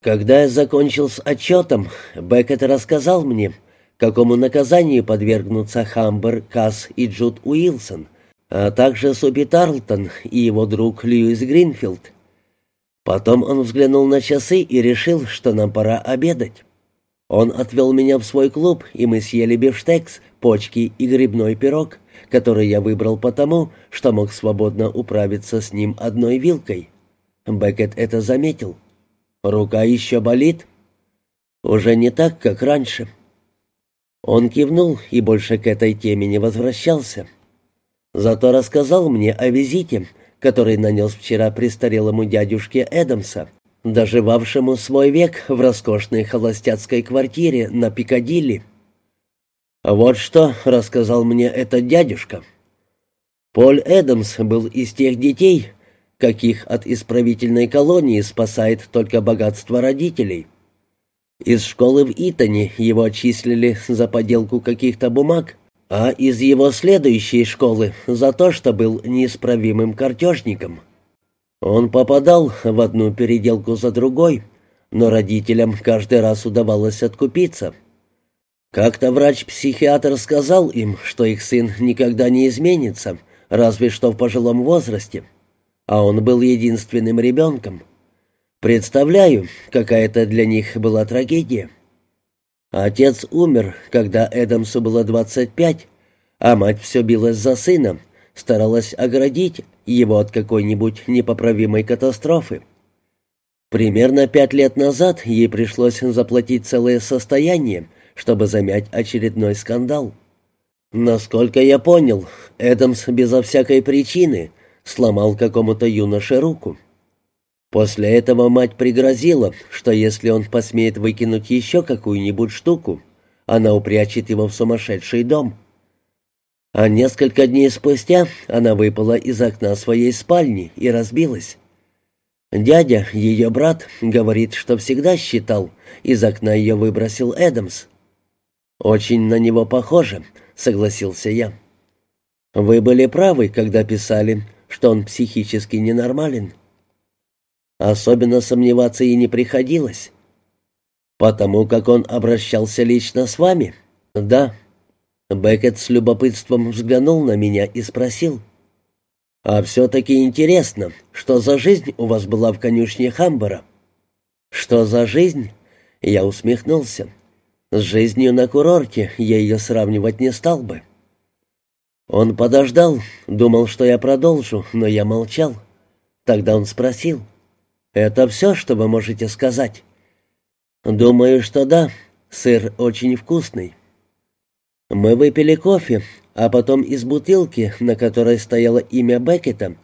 Когда я закончил с отчетом, Беккет рассказал мне, какому наказанию подвергнутся Хамбер, Касс и Джуд Уилсон, а также Суби Тарлтон и его друг Льюис Гринфилд. Потом он взглянул на часы и решил, что нам пора обедать. Он отвел меня в свой клуб, и мы съели бифштекс, почки и грибной пирог, который я выбрал потому, что мог свободно управиться с ним одной вилкой. Беккет это заметил. «Рука еще болит?» «Уже не так, как раньше». Он кивнул и больше к этой теме не возвращался. Зато рассказал мне о визите, который нанес вчера престарелому дядюшке Эдамса, доживавшему свой век в роскошной холостяцкой квартире на Пикадилли. «Вот что», — рассказал мне этот дядюшка. Поль Эдамс был из тех детей, каких от исправительной колонии спасает только богатство родителей. Из школы в Итоне его отчислили за поделку каких-то бумаг, а из его следующей школы за то, что был неисправимым картежником. Он попадал в одну переделку за другой, но родителям каждый раз удавалось откупиться. Как-то врач-психиатр сказал им, что их сын никогда не изменится, разве что в пожилом возрасте, а он был единственным ребенком. Представляю, какая это для них была трагедия. Отец умер, когда Эдамсу было 25, а мать все билась за сына, старалась оградить его от какой-нибудь непоправимой катастрофы. Примерно пять лет назад ей пришлось заплатить целое состояние, чтобы замять очередной скандал. Насколько я понял, Эдамс безо всякой причины сломал какому-то юноше руку. После этого мать пригрозила, что если он посмеет выкинуть еще какую-нибудь штуку, она упрячет его в сумасшедший дом. А несколько дней спустя она выпала из окна своей спальни и разбилась. Дядя, ее брат, говорит, что всегда считал, из окна ее выбросил Эдамс. «Очень на него похоже», — согласился я. «Вы были правы, когда писали, что он психически ненормален». Особенно сомневаться и не приходилось. Потому как он обращался лично с вами? Да. Беккет с любопытством взглянул на меня и спросил. «А все-таки интересно, что за жизнь у вас была в конюшне Хамбера?» «Что за жизнь?» Я усмехнулся. «С жизнью на курорте я ее сравнивать не стал бы». Он подождал, думал, что я продолжу, но я молчал. Тогда он спросил. «Это все, что вы можете сказать?» «Думаю, что да. Сыр очень вкусный». Мы выпили кофе, а потом из бутылки, на которой стояло имя Беккета,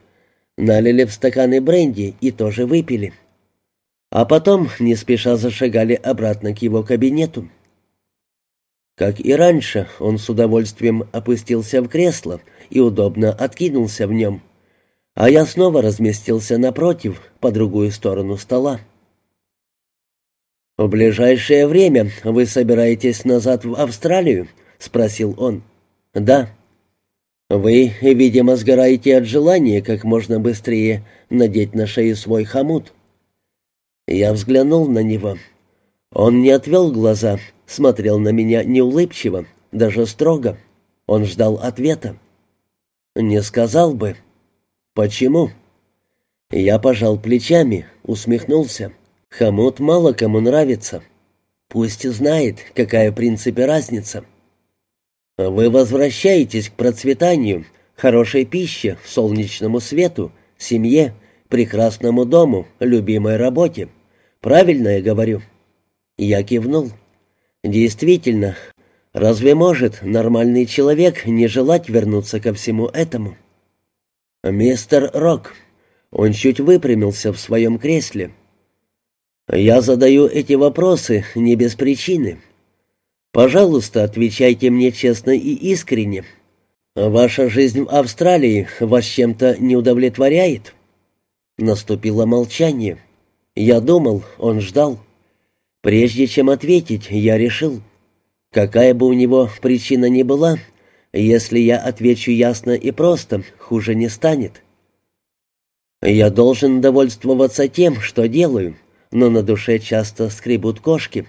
налили в стаканы бренди и тоже выпили. А потом не спеша зашагали обратно к его кабинету. Как и раньше, он с удовольствием опустился в кресло и удобно откинулся в нем а я снова разместился напротив, по другую сторону стола. «В ближайшее время вы собираетесь назад в Австралию?» — спросил он. «Да». «Вы, видимо, сгораете от желания как можно быстрее надеть на шею свой хомут». Я взглянул на него. Он не отвел глаза, смотрел на меня неулыбчиво, даже строго. Он ждал ответа. «Не сказал бы». «Почему?» Я пожал плечами, усмехнулся. Хомут мало кому нравится. Пусть знает, какая в принципе разница. Вы возвращаетесь к процветанию, хорошей пище, солнечному свету, семье, прекрасному дому, любимой работе. Правильно я говорю?» Я кивнул. «Действительно, разве может нормальный человек не желать вернуться ко всему этому?» «Мистер Рок». Он чуть выпрямился в своем кресле. «Я задаю эти вопросы не без причины. Пожалуйста, отвечайте мне честно и искренне. Ваша жизнь в Австралии вас чем-то не удовлетворяет?» Наступило молчание. Я думал, он ждал. Прежде чем ответить, я решил. Какая бы у него причина ни была, если я отвечу ясно и просто, хуже не станет. Я должен довольствоваться тем, что делаю, но на душе часто скребут кошки.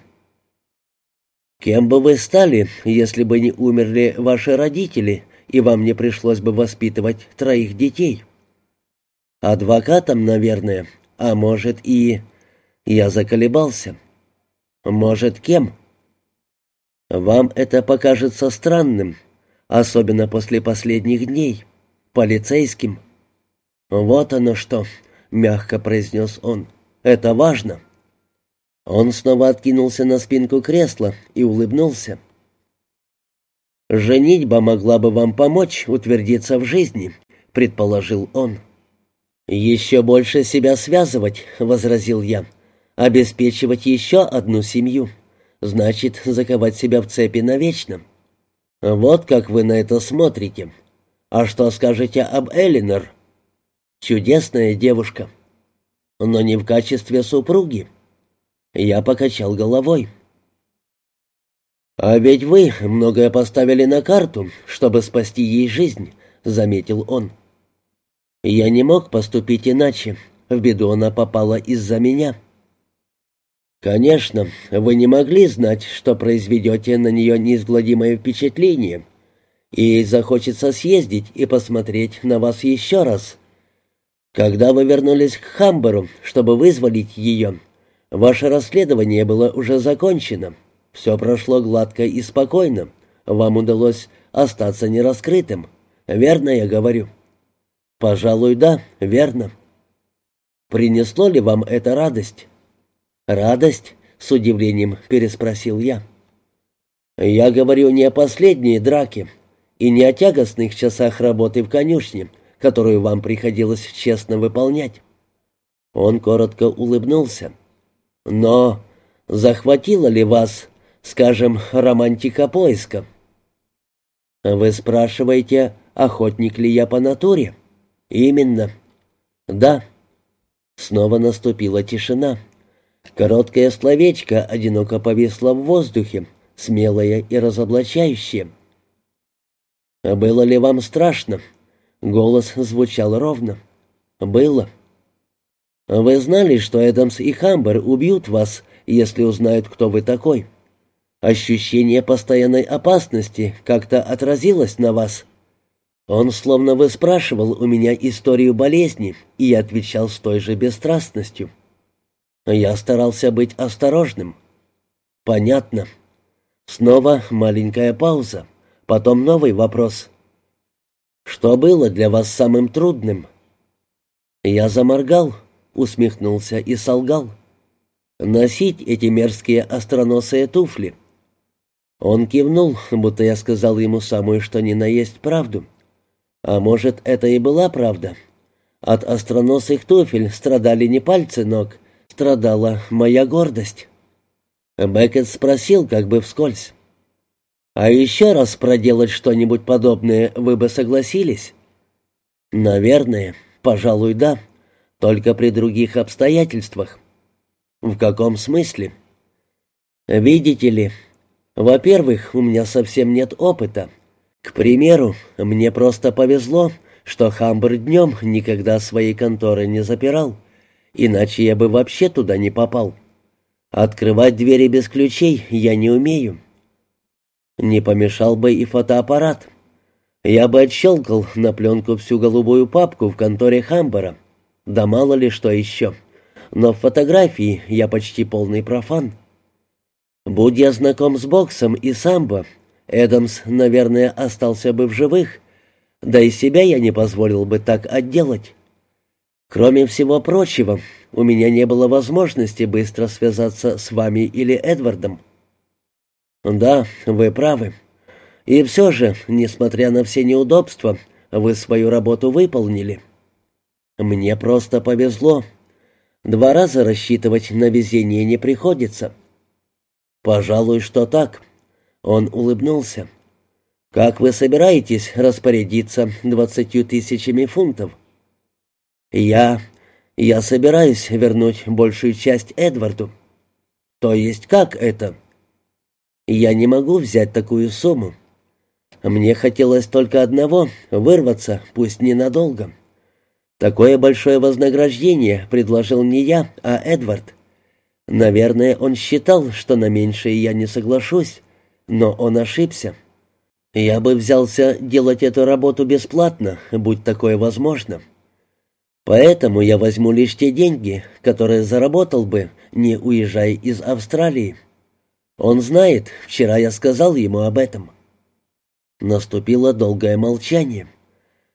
Кем бы вы стали, если бы не умерли ваши родители, и вам не пришлось бы воспитывать троих детей? Адвокатом, наверное, а может и... Я заколебался. Может, кем? Вам это покажется странным, особенно после последних дней. Полицейским. Вот оно что, мягко произнес он. Это важно. Он снова откинулся на спинку кресла и улыбнулся. «Женитьба могла бы вам помочь утвердиться в жизни», — предположил он. «Еще больше себя связывать», — возразил я. «Обеспечивать еще одну семью. Значит, заковать себя в цепи навечно». «Вот как вы на это смотрите. А что скажете об Элинор?» «Чудесная девушка. Но не в качестве супруги. Я покачал головой. «А ведь вы многое поставили на карту, чтобы спасти ей жизнь», — заметил он. «Я не мог поступить иначе. В беду она попала из-за меня». «Конечно, вы не могли знать, что произведете на нее неизгладимое впечатление, и захочется съездить и посмотреть на вас еще раз. Когда вы вернулись к Хамберу, чтобы вызволить ее, Ваше расследование было уже закончено. Все прошло гладко и спокойно. Вам удалось остаться нераскрытым. Верно я говорю?» «Пожалуй, да, верно». «Принесло ли вам это радость?» «Радость?» — с удивлением переспросил я. «Я говорю не о последней драке и не о тягостных часах работы в конюшне, которую вам приходилось честно выполнять». Он коротко улыбнулся. Но захватила ли вас, скажем, романтика поиска? Вы спрашиваете, охотник ли я по натуре? Именно. Да. Снова наступила тишина. Короткое словечко одиноко повисло в воздухе, смелое и разоблачающее. «Было ли вам страшно?» Голос звучал ровно. «Было». «Вы знали, что Эдамс и Хамбер убьют вас, если узнают, кто вы такой? Ощущение постоянной опасности как-то отразилось на вас?» Он словно выспрашивал у меня историю болезни, и я отвечал с той же бесстрастностью. Я старался быть осторожным. «Понятно». Снова маленькая пауза, потом новый вопрос. «Что было для вас самым трудным?» Я заморгал, усмехнулся и солгал. «Носить эти мерзкие остроносые туфли». Он кивнул, будто я сказал ему самую что ни на есть правду. А может, это и была правда. От остроносых туфель страдали не пальцы ног, страдала моя гордость. Беккет спросил, как бы вскользь. «А еще раз проделать что-нибудь подобное вы бы согласились?» «Наверное, пожалуй, да», только при других обстоятельствах. В каком смысле? Видите ли, во-первых, у меня совсем нет опыта. К примеру, мне просто повезло, что Хамбер днем никогда своей конторы не запирал, иначе я бы вообще туда не попал. Открывать двери без ключей я не умею. Не помешал бы и фотоаппарат. Я бы отщелкал на пленку всю голубую папку в конторе Хамбера да мало ли что еще. Но в фотографии я почти полный профан. Будь я знаком с боксом и самбо, Эдамс, наверное, остался бы в живых, да и себя я не позволил бы так отделать. Кроме всего прочего, у меня не было возможности быстро связаться с вами или Эдвардом. Да, вы правы. И все же, несмотря на все неудобства, вы свою работу выполнили. Мне просто повезло. Два раза рассчитывать на везение не приходится. Пожалуй, что так. Он улыбнулся. Как вы собираетесь распорядиться двадцатью тысячами фунтов? Я... я собираюсь вернуть большую часть Эдварду. То есть как это? Я не могу взять такую сумму. Мне хотелось только одного — вырваться, пусть ненадолго. Такое большое вознаграждение предложил не я, а Эдвард. Наверное, он считал, что на меньшее я не соглашусь, но он ошибся. Я бы взялся делать эту работу бесплатно, будь такое возможно. Поэтому я возьму лишь те деньги, которые заработал бы, не уезжая из Австралии. Он знает, вчера я сказал ему об этом. Наступило долгое молчание.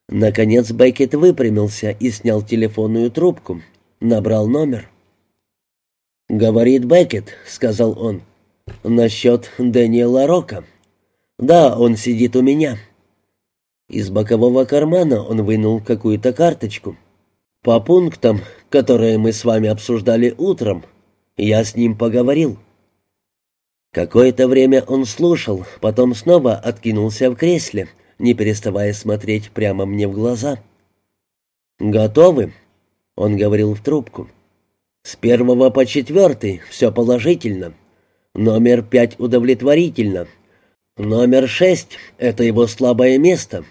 Наконец Беккет выпрямился и снял телефонную трубку. Набрал номер. «Говорит Беккет», — сказал он, — «насчет Дэниела Рока». «Да, он сидит у меня». Из бокового кармана он вынул какую-то карточку. «По пунктам, которые мы с вами обсуждали утром, я с ним поговорил». Какое-то время он слушал, потом снова откинулся в кресле, не переставая смотреть прямо мне в глаза. «Готовы?» — он говорил в трубку. «С первого по четвертый все положительно. Номер пять удовлетворительно. Номер шесть — это его слабое место.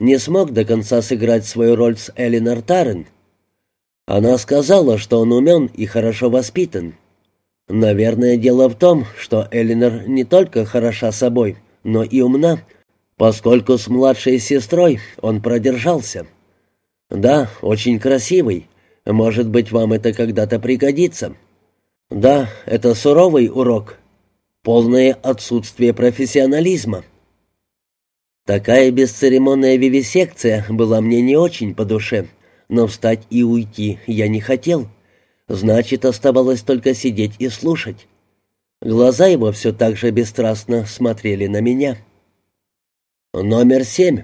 Не смог до конца сыграть свою роль с Элинор Таррен. Она сказала, что он умен и хорошо воспитан. Наверное, дело в том, что Элинор не только хороша собой, но и умна, поскольку с младшей сестрой он продержался. Да, очень красивый. Может быть, вам это когда-то пригодится. Да, это суровый урок. Полное отсутствие профессионализма. Такая бесцеремонная вивисекция была мне не очень по душе, но встать и уйти я не хотел. Значит, оставалось только сидеть и слушать. Глаза его все так же бесстрастно смотрели на меня. Номер семь.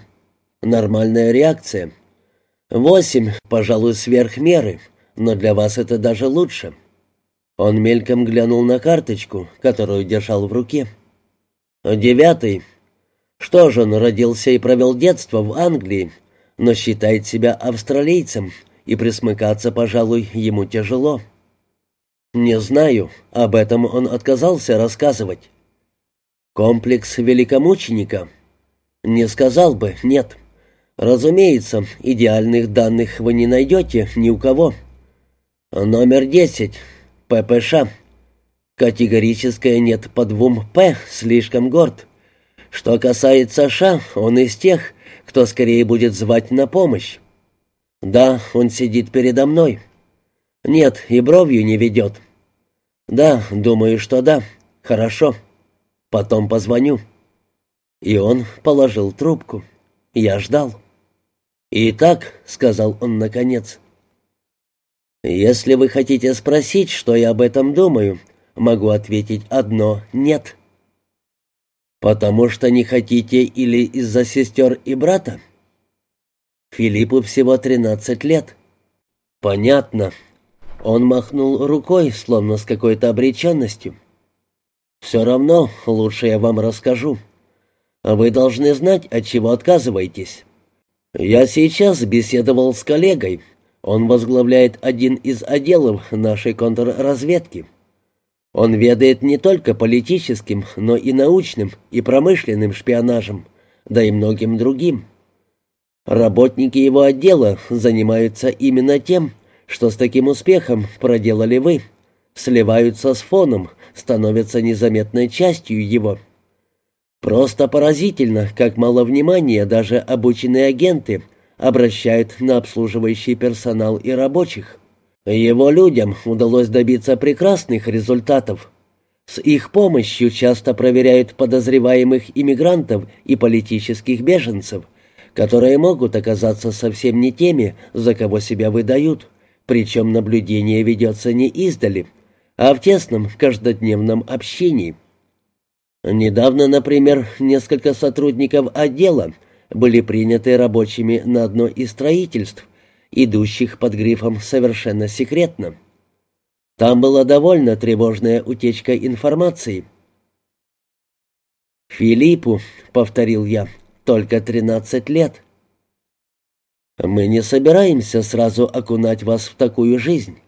Нормальная реакция. Восемь, пожалуй, сверх меры, но для вас это даже лучше. Он мельком глянул на карточку, которую держал в руке. Девятый. Что же, он родился и провел детство в Англии, но считает себя австралийцем, и присмыкаться, пожалуй, ему тяжело. Не знаю, об этом он отказался рассказывать. Комплекс великомученика — «Не сказал бы, нет. Разумеется, идеальных данных вы не найдете ни у кого. Номер десять. ППШ. Категорическое нет по двум «П» слишком горд. Что касается «Ш», он из тех, кто скорее будет звать на помощь. Да, он сидит передо мной. Нет, и бровью не ведет. Да, думаю, что да. Хорошо. Потом позвоню. И он положил трубку. Я ждал. «Итак», — сказал он наконец, — «если вы хотите спросить, что я об этом думаю, могу ответить одно «нет». «Потому что не хотите или из-за сестер и брата?» Филиппу всего тринадцать лет. «Понятно». Он махнул рукой, словно с какой-то обреченностью. «Все равно лучше я вам расскажу. Вы должны знать, от чего отказываетесь. Я сейчас беседовал с коллегой. Он возглавляет один из отделов нашей контрразведки. Он ведает не только политическим, но и научным и промышленным шпионажем, да и многим другим. Работники его отдела занимаются именно тем, что с таким успехом проделали вы, сливаются с фоном, становятся незаметной частью его. Просто поразительно, как мало внимания даже обученные агенты обращают на обслуживающий персонал и рабочих. Его людям удалось добиться прекрасных результатов. С их помощью часто проверяют подозреваемых иммигрантов и политических беженцев, которые могут оказаться совсем не теми, за кого себя выдают, причем наблюдение ведется не издали, а в тесном каждодневном общении – Недавно, например, несколько сотрудников отдела были приняты рабочими на одно из строительств, идущих под грифом «совершенно секретно». Там была довольно тревожная утечка информации. «Филиппу», — повторил я, — «только тринадцать лет». «Мы не собираемся сразу окунать вас в такую жизнь.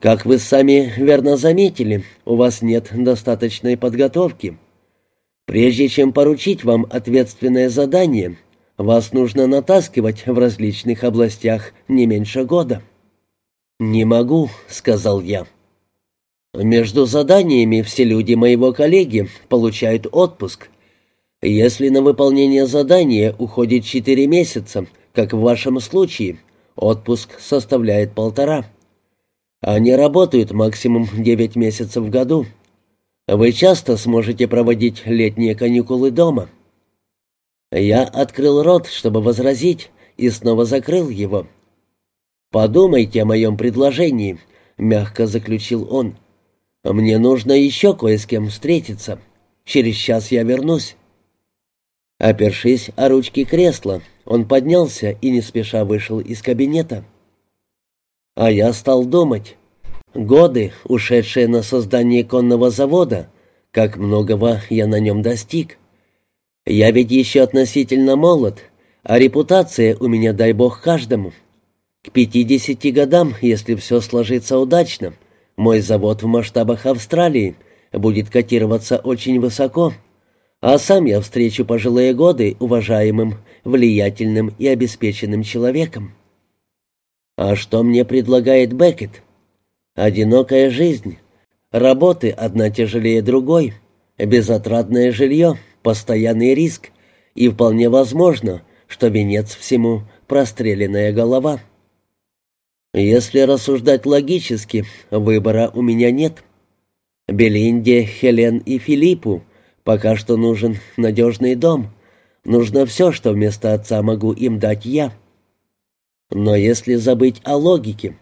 Как вы сами верно заметили, у вас нет достаточной подготовки». Прежде чем поручить вам ответственное задание, вас нужно натаскивать в различных областях не меньше года». «Не могу», — сказал я. Между заданиями все люди моего коллеги получают отпуск. Если на выполнение задания уходит четыре месяца, как в вашем случае, отпуск составляет полтора. Они работают максимум девять месяцев в году. Вы часто сможете проводить летние каникулы дома. Я открыл рот, чтобы возразить, и снова закрыл его. «Подумайте о моем предложении», — мягко заключил он. «Мне нужно еще кое с кем встретиться. Через час я вернусь». Опершись о ручки кресла, он поднялся и не спеша вышел из кабинета. А я стал думать. Годы, ушедшие на создание конного завода, как многого я на нем достиг. Я ведь еще относительно молод, а репутация у меня, дай бог, каждому. К пятидесяти годам, если все сложится удачно, мой завод в масштабах Австралии будет котироваться очень высоко, а сам я встречу пожилые годы уважаемым, влиятельным и обеспеченным человеком. А что мне предлагает Беккет? Одинокая жизнь, работы одна тяжелее другой, безотрадное жилье, постоянный риск, и вполне возможно, что венец всему — простреленная голова. Если рассуждать логически, выбора у меня нет. Белинде, Хелен и Филиппу пока что нужен надежный дом. Нужно все, что вместо отца могу им дать я. Но если забыть о логике...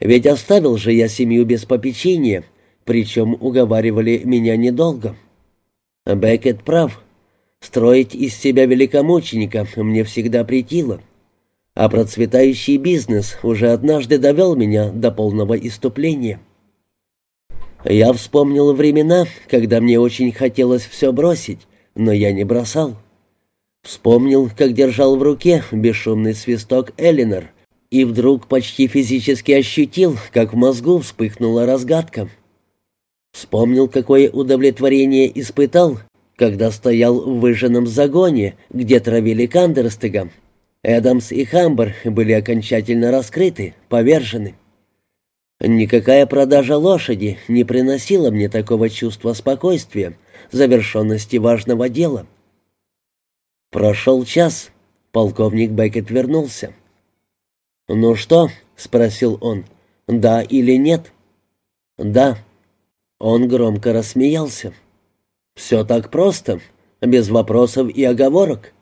Ведь оставил же я семью без попечения, причем уговаривали меня недолго. Беккет прав. Строить из себя великомученика мне всегда притило а процветающий бизнес уже однажды довел меня до полного иступления. Я вспомнил времена, когда мне очень хотелось все бросить, но я не бросал. Вспомнил, как держал в руке бесшумный свисток Элинор, и вдруг почти физически ощутил, как в мозгу вспыхнула разгадка. Вспомнил, какое удовлетворение испытал, когда стоял в выжженном загоне, где травили Кандерстега, Эдамс и Хамбер были окончательно раскрыты, повержены. Никакая продажа лошади не приносила мне такого чувства спокойствия, завершенности важного дела. Прошел час, полковник Беккет вернулся. «Ну что?» — спросил он. «Да или нет?» «Да». Он громко рассмеялся. «Все так просто, без вопросов и оговорок.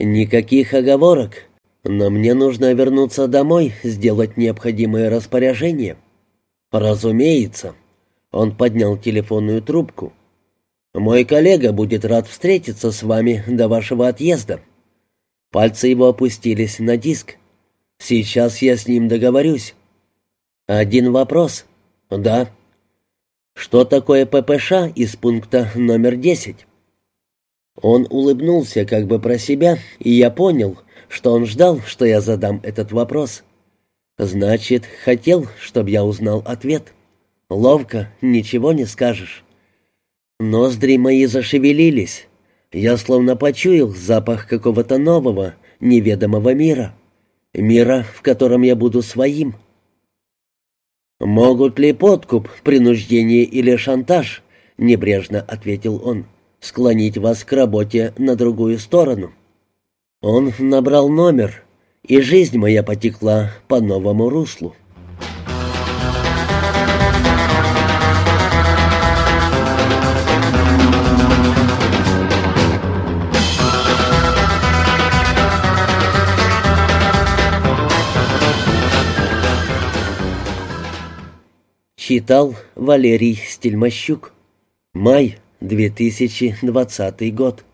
«Никаких оговорок, но мне нужно вернуться домой, сделать необходимые распоряжения». «Разумеется». Он поднял телефонную трубку. «Мой коллега будет рад встретиться с вами до вашего отъезда». Пальцы его опустились на диск. «Сейчас я с ним договорюсь». «Один вопрос». «Да». «Что такое ППШ из пункта номер десять?» Он улыбнулся как бы про себя, и я понял, что он ждал, что я задам этот вопрос. Значит, хотел, чтобы я узнал ответ. Ловко, ничего не скажешь. Ноздри мои зашевелились. Я словно почуял запах какого-то нового, неведомого мира. Мира, в котором я буду своим. «Могут ли подкуп, принуждение или шантаж?» — небрежно ответил он склонить вас к работе на другую сторону. Он набрал номер, и жизнь моя потекла по новому руслу. Читал Валерий Стельмощук. Май 2020 год.